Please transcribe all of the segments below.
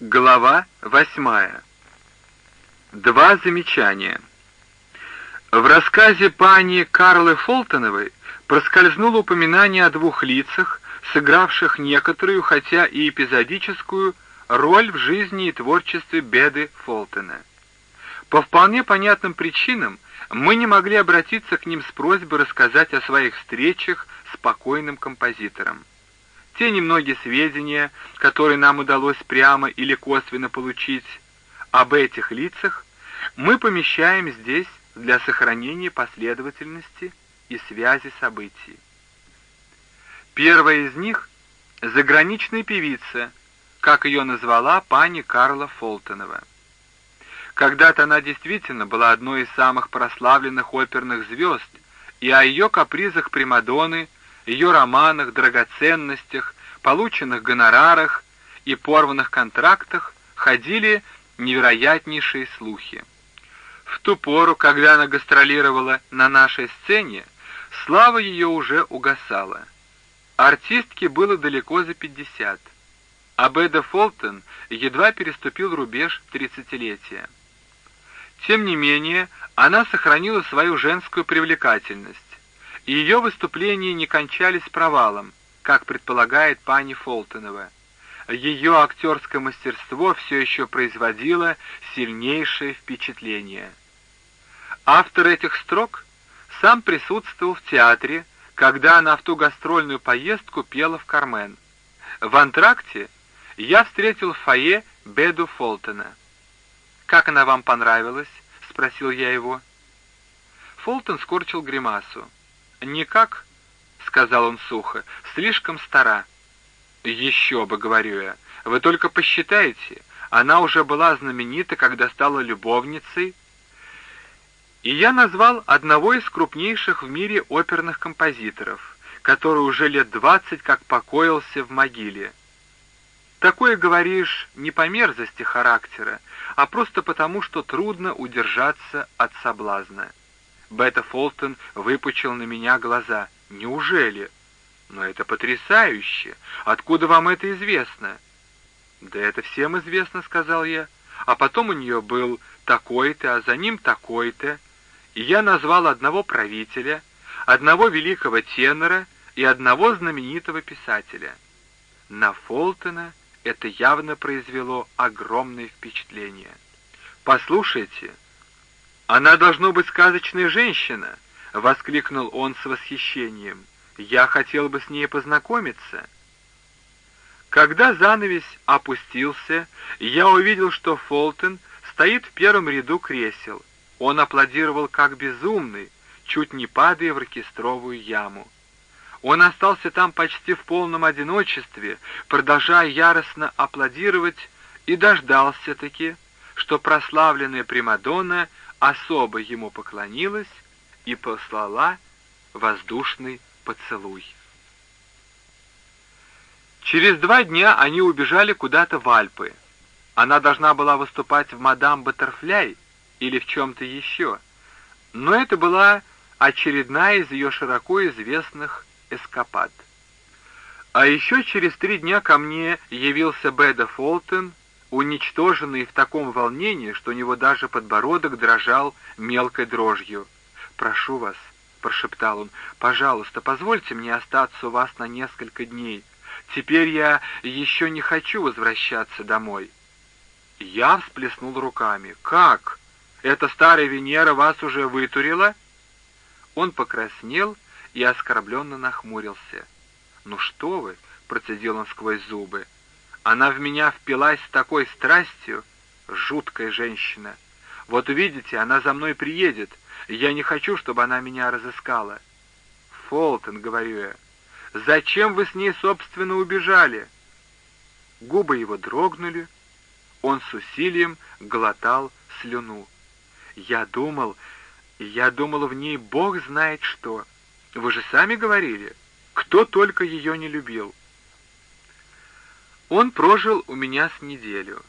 Глава восьмая. Два замечания. В рассказе пани Карлы Фолтоновой проскользнуло упоминание о двух лицах, сыгравших некоторую, хотя и эпизодическую, роль в жизни и творчестве Беды Фолтона. По вполне понятным причинам мы не могли обратиться к ним с просьбой рассказать о своих встречах с покойным композитором. Те немногие сведения, которые нам удалось прямо или косвенно получить об этих лицах, мы помещаем здесь для сохранения последовательности и связи событий. Первая из них — заграничная певица, как ее назвала пани Карла Фолтонова. Когда-то она действительно была одной из самых прославленных оперных звезд, и о ее капризах Примадонны ее романах, драгоценностях, полученных гонорарах и порванных контрактах ходили невероятнейшие слухи. В ту пору, когда она гастролировала на нашей сцене, слава ее уже угасала. Артистке было далеко за пятьдесят, а Беда Фолтон едва переступил рубеж тридцатилетия. Тем не менее, она сохранила свою женскую привлекательность, ее выступления не кончались провалом, как предполагает пани Фолтонова. Ее актерское мастерство все еще производило сильнейшее впечатление. Автор этих строк сам присутствовал в театре, когда она в ту гастрольную поездку пела в «Кармен». В антракте я встретил в фойе Беду Фолтона. «Как она вам понравилась?» — спросил я его. Фолтон скорчил гримасу. «Никак», — сказал он сухо, — «слишком стара». «Еще бы», — говорю я, — «вы только посчитайте, она уже была знаменита, когда стала любовницей». И я назвал одного из крупнейших в мире оперных композиторов, который уже лет двадцать как покоился в могиле. Такое говоришь не по мерзости характера, а просто потому, что трудно удержаться от соблазна. Бета Фолтон выпучил на меня глаза. «Неужели? Но это потрясающе! Откуда вам это известно?» «Да это всем известно», — сказал я. «А потом у нее был такой-то, а за ним такой-то. И я назвал одного правителя, одного великого тенора и одного знаменитого писателя. На Фолтона это явно произвело огромное впечатление. «Послушайте», «Она должно быть сказочная женщина!» — воскликнул он с восхищением. «Я хотел бы с ней познакомиться». Когда занавес опустился, я увидел, что Фолтон стоит в первом ряду кресел. Он аплодировал как безумный, чуть не падая в оркестровую яму. Он остался там почти в полном одиночестве, продолжая яростно аплодировать, и дождался-таки, что прославленная Примадонна особо ему поклонилась и послала воздушный поцелуй. Через два дня они убежали куда-то в Альпы. Она должна была выступать в «Мадам Баттерфляй» или в чем-то еще, но это была очередная из ее широко известных эскапад. А еще через три дня ко мне явился Беда Фолтон уничтоженный в таком волнении, что у него даже подбородок дрожал мелкой дрожью. «Прошу вас», — прошептал он, — «пожалуйста, позвольте мне остаться у вас на несколько дней. Теперь я еще не хочу возвращаться домой». Я всплеснул руками. «Как? Эта старая Венера вас уже вытурила?» Он покраснел и оскорбленно нахмурился. «Ну что вы!» — процедил он сквозь зубы. Она в меня впилась с такой страстью, жуткая женщина. Вот увидите, она за мной приедет, я не хочу, чтобы она меня разыскала. Фолтон, говорю я, зачем вы с ней, собственно, убежали? Губы его дрогнули, он с усилием глотал слюну. Я думал, я думал в ней Бог знает что. Вы же сами говорили, кто только ее не любил. Он прожил у меня с неделю.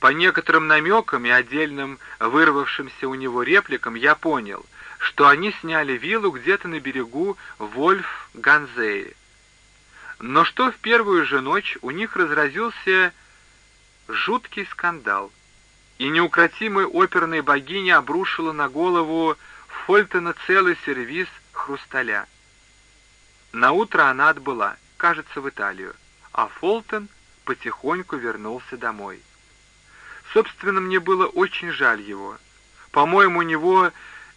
По некоторым намекам и отдельным вырвавшимся у него репликам я понял, что они сняли виллу где-то на берегу Вольф-Ганзеи. Но что в первую же ночь у них разразился жуткий скандал, и неукротимая оперная богиня обрушила на голову Фольтона целый сервиз хрусталя. На утро она отбыла, кажется, в Италию, а Фолтон потихоньку вернулся домой. Собственно, мне было очень жаль его. По-моему, у него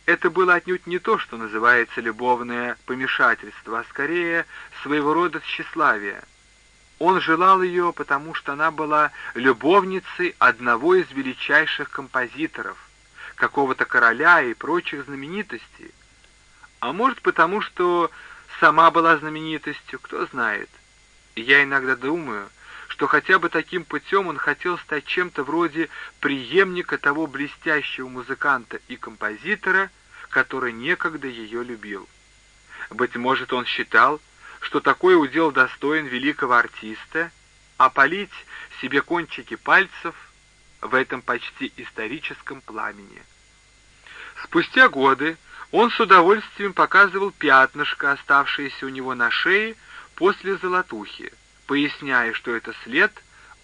это было отнюдь не то, что называется любовное помешательство, а скорее своего рода тщеславие. Он желал ее, потому что она была любовницей одного из величайших композиторов, какого-то короля и прочих знаменитостей. А может, потому что сама была знаменитостью, кто знает. я иногда думаю, что хотя бы таким путем он хотел стать чем-то вроде преемника того блестящего музыканта и композитора, который некогда ее любил. Быть может, он считал, что такой удел достоин великого артиста, а полить себе кончики пальцев в этом почти историческом пламени. Спустя годы он с удовольствием показывал пятнышко, оставшееся у него на шее после золотухи, поясняя, что это след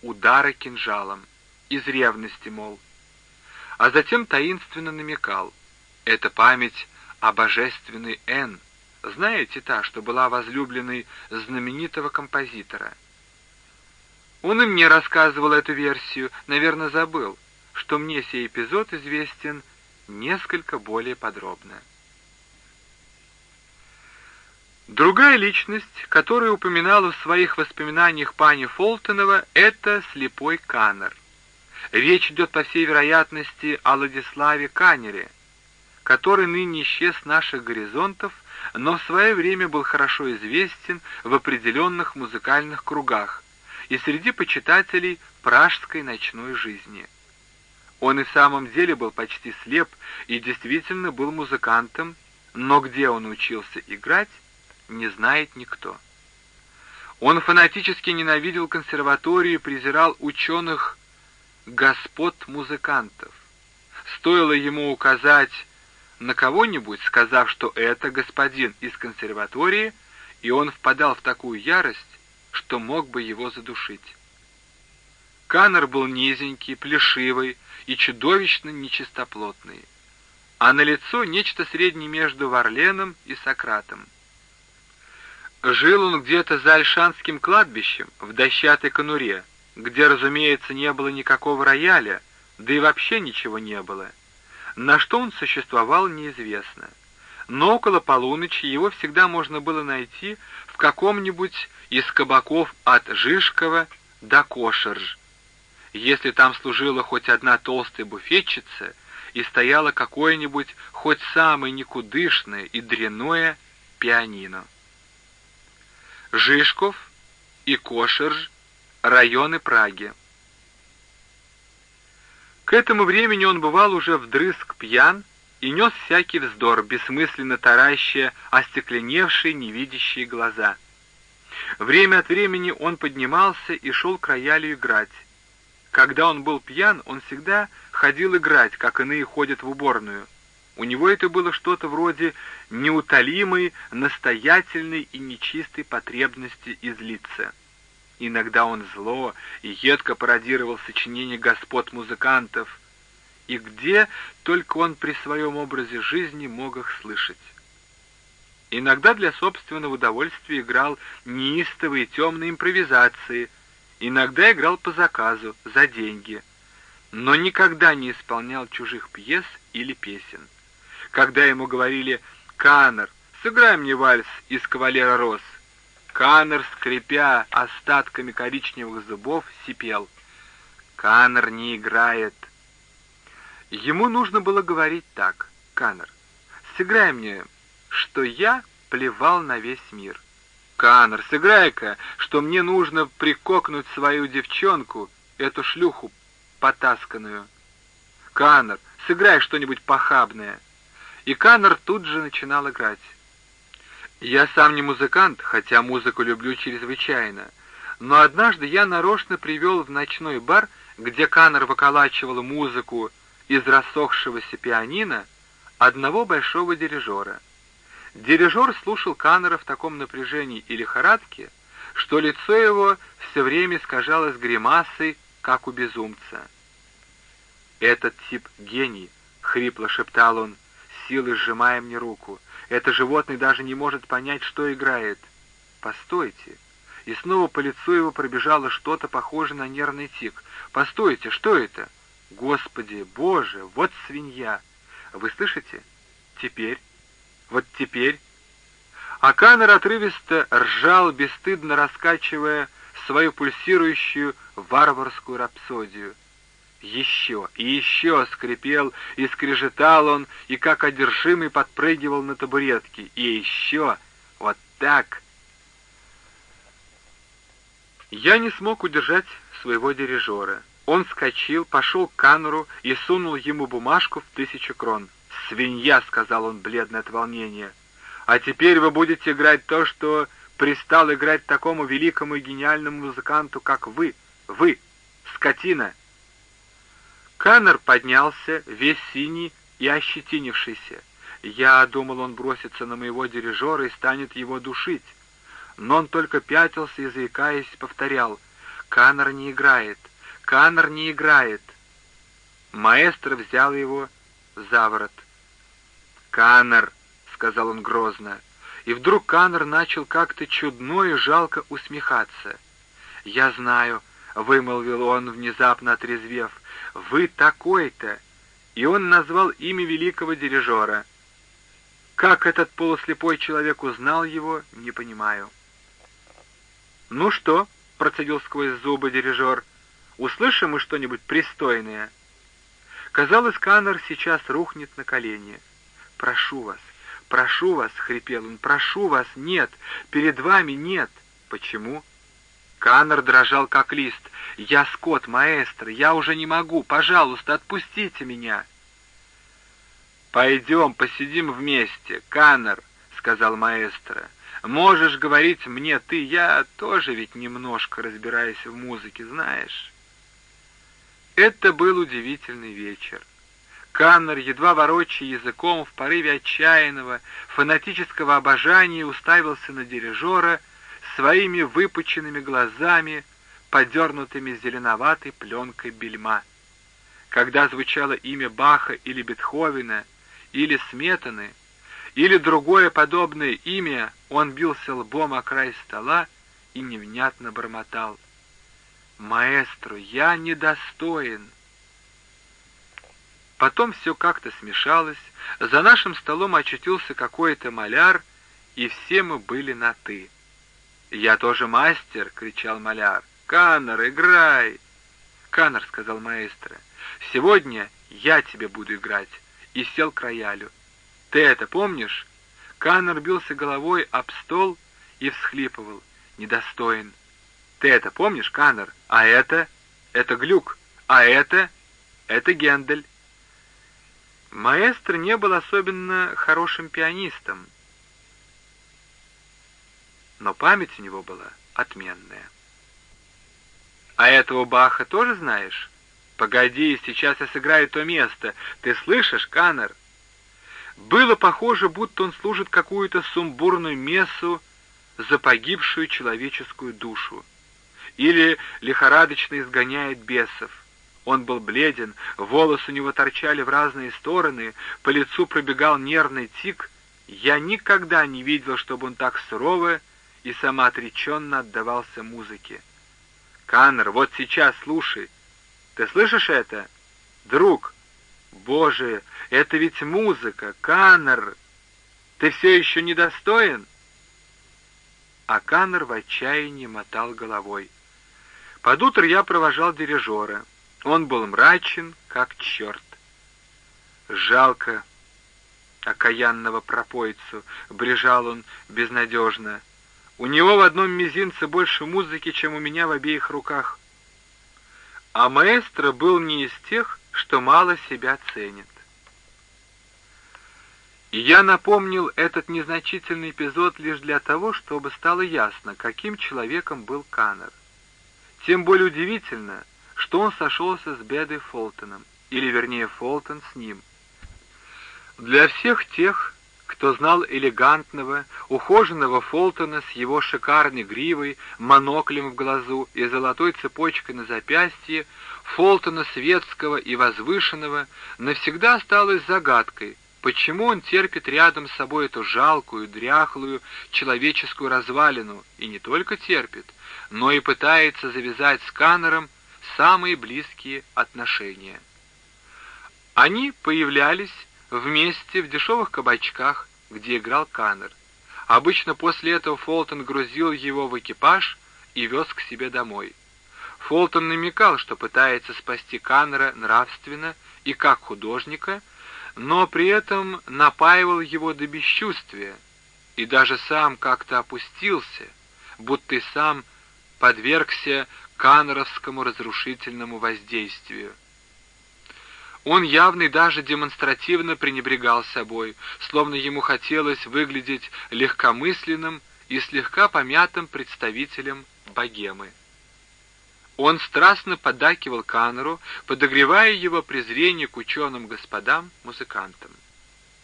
удара кинжалом, из ревности, мол. А затем таинственно намекал, это память о божественной Н, знаете та, что была возлюбленной знаменитого композитора. Он и мне рассказывал эту версию, наверное, забыл, что мне сей эпизод известен несколько более подробно. Другая личность, которую упоминала в своих воспоминаниях пани Фолтонова, это слепой Каннер. Речь идет, по всей вероятности, о Владиславе Каннере, который ныне исчез с наших горизонтов, но в свое время был хорошо известен в определенных музыкальных кругах и среди почитателей пражской ночной жизни. Он и в самом деле был почти слеп и действительно был музыкантом, но где он учился играть, не знает никто. Он фанатически ненавидел консерваторию и презирал ученых господ-музыкантов. Стоило ему указать на кого-нибудь, сказав, что это господин из консерватории, и он впадал в такую ярость, что мог бы его задушить. Каннер был низенький, плешивый и чудовищно нечистоплотный, а на лицо нечто среднее между Варленом и Сократом. Жил он где-то за Альшанским кладбищем, в дощатой конуре, где, разумеется, не было никакого рояля, да и вообще ничего не было. На что он существовал, неизвестно. Но около полуночи его всегда можно было найти в каком-нибудь из кабаков от Жишкова до Кошерж. Если там служила хоть одна толстая буфетчица и стояло какое-нибудь хоть самое никудышное и дряное пианино. Жишков и Кошерж, районы Праги. К этому времени он бывал уже вдрызг пьян и нес всякий вздор, бессмысленно таращая остекленевшие невидящие глаза. Время от времени он поднимался и шел к роялю играть. Когда он был пьян, он всегда ходил играть, как иные ходят в уборную — у него это было что-то вроде неутолимой, настоятельной и нечистой потребности излиться. Иногда он зло и едко пародировал сочинения господ-музыкантов, и где только он при своем образе жизни мог их слышать. Иногда для собственного удовольствия играл неистовые темные импровизации, иногда играл по заказу, за деньги, но никогда не исполнял чужих пьес или песен когда ему говорили «Каннер, сыграй мне вальс из «Кавалера Рос». Каннер, скрипя остатками коричневых зубов, сипел. «Каннер не играет». Ему нужно было говорить так. «Каннер, сыграй мне, что я плевал на весь мир». «Каннер, сыграй-ка, что мне нужно прикокнуть свою девчонку, эту шлюху потасканную». «Каннер, сыграй что-нибудь похабное» и Каннер тут же начинал играть. Я сам не музыкант, хотя музыку люблю чрезвычайно, но однажды я нарочно привел в ночной бар, где Каннер выколачивал музыку из рассохшегося пианино, одного большого дирижера. Дирижер слушал Каннера в таком напряжении и лихорадке, что лицо его все время искажалось гримасой как у безумца. «Этот тип гений», — хрипло шептал он, силой сжимая мне руку. «Это животное даже не может понять, что играет. Постойте!» И снова по лицу его пробежало что-то похожее на нервный тик. «Постойте, что это?» «Господи, Боже, вот свинья!» «Вы слышите? Теперь? Вот теперь?» А Каннер отрывисто ржал, бесстыдно раскачивая свою пульсирующую варварскую рапсодию. Еще и еще скрипел и скрежетал он, и как одержимый подпрыгивал на табуретке. И еще вот так. Я не смог удержать своего дирижера. Он вскочил, пошел к Каннеру и сунул ему бумажку в тысячу крон. «Свинья!» — сказал он, бледный от волнения. «А теперь вы будете играть то, что пристал играть такому великому и гениальному музыканту, как вы. Вы, скотина!» Каннер поднялся, весь синий и ощетинившийся. Я думал, он бросится на моего дирижера и станет его душить. Но он только пятился и, заикаясь, повторял. «Каннер не играет! Каннер не играет!» Маэстро взял его за ворот. «Каннер!» — сказал он грозно. И вдруг Каннер начал как-то чудно и жалко усмехаться. «Я знаю», — вымолвил он, внезапно отрезвев, вы такой-то!» И он назвал имя великого дирижера. Как этот полуслепой человек узнал его, не понимаю. «Ну что?» — процедил сквозь зубы дирижер. «Услышим мы что-нибудь пристойное?» Казалось, Каннер сейчас рухнет на колени. «Прошу вас, прошу вас!» — хрипел он. «Прошу вас! Нет! Перед вами нет!» «Почему?» Каннер дрожал, как лист. «Я скот, маэстро, я уже не могу. Пожалуйста, отпустите меня!» «Пойдем, посидим вместе, Каннер», — сказал маэстро. «Можешь говорить мне ты, я тоже ведь немножко разбираюсь в музыке, знаешь». Это был удивительный вечер. Каннер, едва ворочая языком, в порыве отчаянного, фанатического обожания уставился на дирижера своими выпученными глазами, подернутыми зеленоватой пленкой бельма. Когда звучало имя Баха или Бетховена, или Сметаны, или другое подобное имя, он бился лбом о край стола и невнятно бормотал. «Маэстро, я недостоин!» Потом все как-то смешалось, за нашим столом очутился какой-то маляр, и все мы были на «ты». «Я тоже мастер!» — кричал маляр. «Каннер, играй!» «Каннер», — сказал маэстро, — «сегодня я тебе буду играть!» И сел к роялю. «Ты это помнишь?» Каннер бился головой об стол и всхлипывал. «Недостоин!» «Ты это помнишь, Каннер? А это? Это Глюк! А это? Это Гендель!» Маэстро не был особенно хорошим пианистом, но память у него была отменная. «А этого Баха тоже знаешь?» «Погоди, сейчас я сыграю то место. Ты слышишь, Каннер?» Было похоже, будто он служит какую-то сумбурную мессу за погибшую человеческую душу. Или лихорадочно изгоняет бесов. Он был бледен, волосы у него торчали в разные стороны, по лицу пробегал нервный тик. Я никогда не видел, чтобы он так сурово и самоотреченно отдавался музыке. «Каннер, вот сейчас слушай. Ты слышишь это? Друг! Боже, это ведь музыка! Каннер! Ты все еще недостоин?» А Каннер в отчаянии мотал головой. Под утро я провожал дирижера. Он был мрачен, как черт. Жалко окаянного пропойцу, брежал он безнадежно. У него в одном мизинце больше музыки, чем у меня в обеих руках. А маэстро был не из тех, что мало себя ценит. И я напомнил этот незначительный эпизод лишь для того, чтобы стало ясно, каким человеком был Каннер. Тем более удивительно, что он сошелся с Бедой Фолтоном, или вернее Фолтон с ним. Для всех тех, кто знал элегантного, ухоженного Фолтона с его шикарной гривой, моноклем в глазу и золотой цепочкой на запястье, Фолтона светского и возвышенного, навсегда осталось загадкой, почему он терпит рядом с собой эту жалкую, дряхлую человеческую развалину, и не только терпит, но и пытается завязать с Каннером самые близкие отношения. Они появлялись вместе в дешевых кабачках, где играл Каннер. Обычно после этого Фолтон грузил его в экипаж и вез к себе домой. Фолтон намекал, что пытается спасти Каннера нравственно и как художника, но при этом напаивал его до бесчувствия и даже сам как-то опустился, будто и сам подвергся каннеровскому разрушительному воздействию. Он явно и даже демонстративно пренебрегал собой, словно ему хотелось выглядеть легкомысленным и слегка помятым представителем богемы. Он страстно поддакивал Каннеру, подогревая его презрение к ученым господам-музыкантам.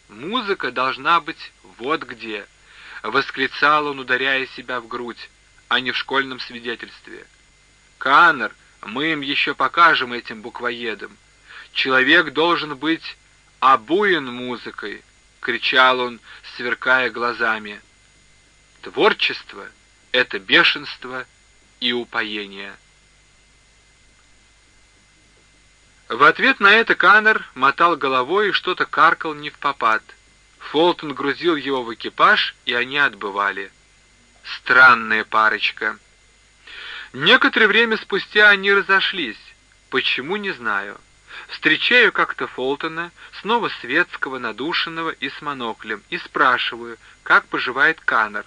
«Музыка должна быть вот где!» — восклицал он, ударяя себя в грудь, а не в школьном свидетельстве. «Каннер, мы им еще покажем этим буквоедам. Человек должен быть обуен музыкой!» — кричал он, сверкая глазами. «Творчество — это бешенство и упоение». В ответ на это Каннер мотал головой и что-то каркал не в попад. Фолтон грузил его в экипаж, и они отбывали. Странная парочка. Некоторое время спустя они разошлись. Почему, не знаю. Встречаю как-то Фолтона, снова светского, надушенного и с моноклем, и спрашиваю, как поживает Каннер.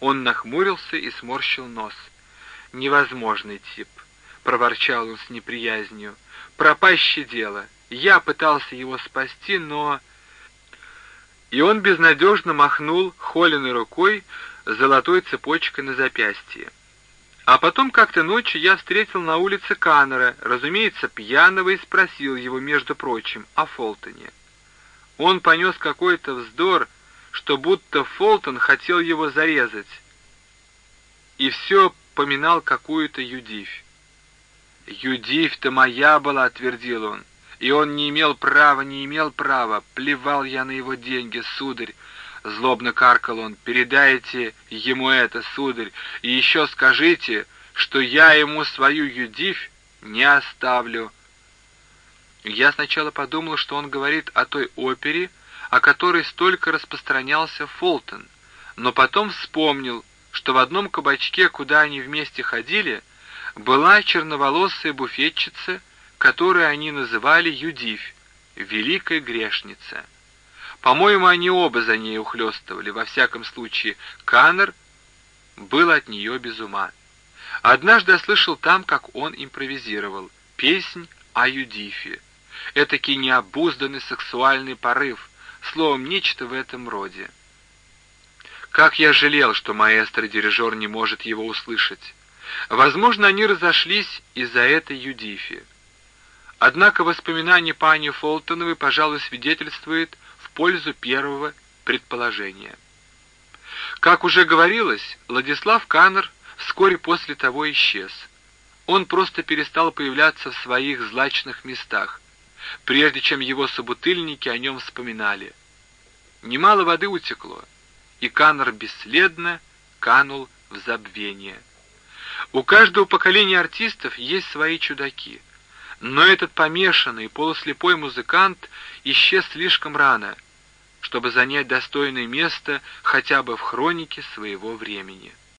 Он нахмурился и сморщил нос. «Невозможный тип», — проворчал он с неприязнью пропаще дело. Я пытался его спасти, но...» И он безнадежно махнул холеной рукой золотой цепочкой на запястье. А потом как-то ночью я встретил на улице Каннера, разумеется, пьяного, и спросил его, между прочим, о Фолтоне. Он понес какой-то вздор, что будто Фолтон хотел его зарезать, и все поминал какую-то юдивь. «Юдивь-то моя была», — твердил он. «И он не имел права, не имел права. Плевал я на его деньги, сударь». Злобно каркал он. «Передайте ему это, сударь, и еще скажите, что я ему свою Юдивь не оставлю». Я сначала подумал, что он говорит о той опере, о которой столько распространялся Фолтон, но потом вспомнил, что в одном кабачке, куда они вместе ходили, — была черноволосая буфетчица, которую они называли Юдивь, великая грешница. По-моему, они оба за ней ухлёстывали, во всяком случае, Каннер был от нее без ума. Однажды я слышал там, как он импровизировал, песнь о Юдифе. Этакий необузданный сексуальный порыв, словом, нечто в этом роде. Как я жалел, что маэстро-дирижер не может его услышать. Возможно, они разошлись из-за этой Юдифи. Однако воспоминание пани Фолтоновой, пожалуй, свидетельствует пользу первого предположения. Как уже говорилось, Владислав Каннер вскоре после того исчез. Он просто перестал появляться в своих злачных местах, прежде чем его собутыльники о нем вспоминали. Немало воды утекло, и Каннер бесследно канул в забвение. У каждого поколения артистов есть свои чудаки. Но этот помешанный, полуслепой музыкант исчез слишком рано, чтобы занять достойное место хотя бы в хронике своего времени.